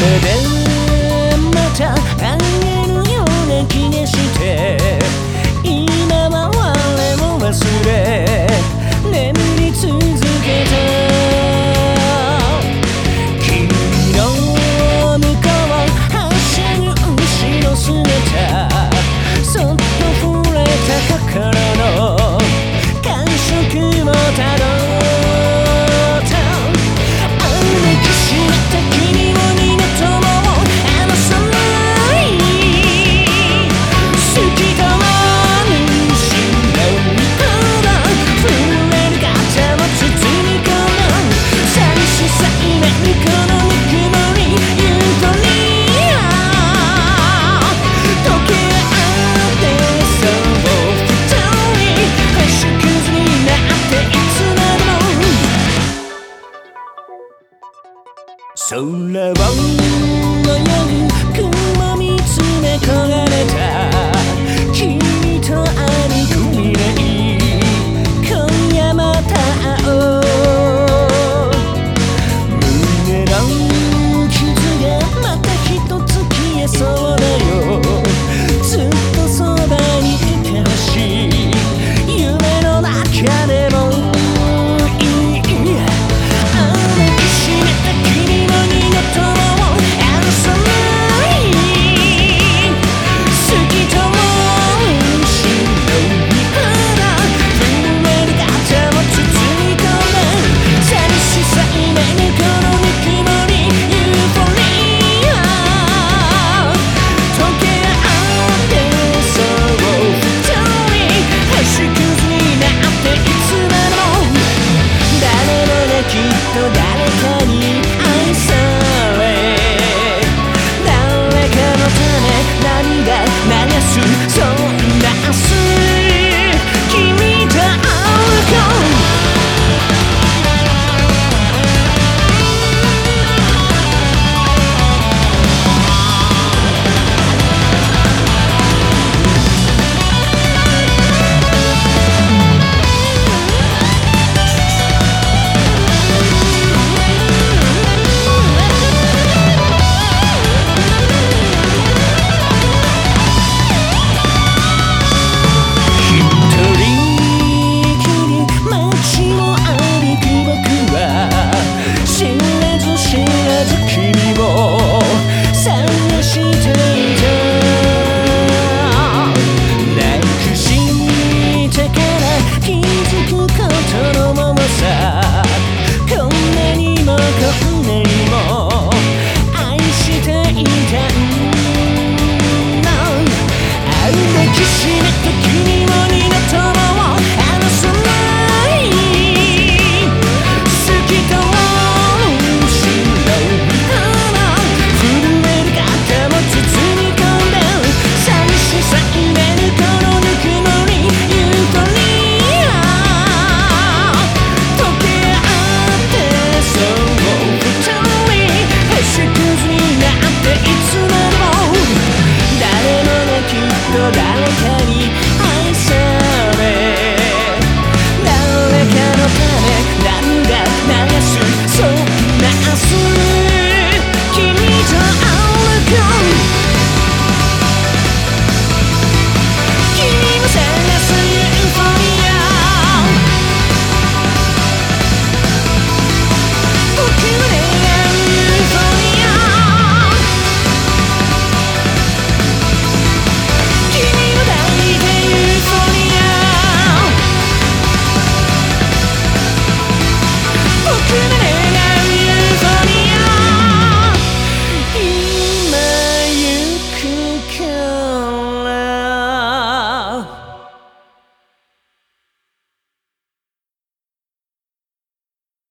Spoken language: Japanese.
的人。空を泳ぐ雲見つめ込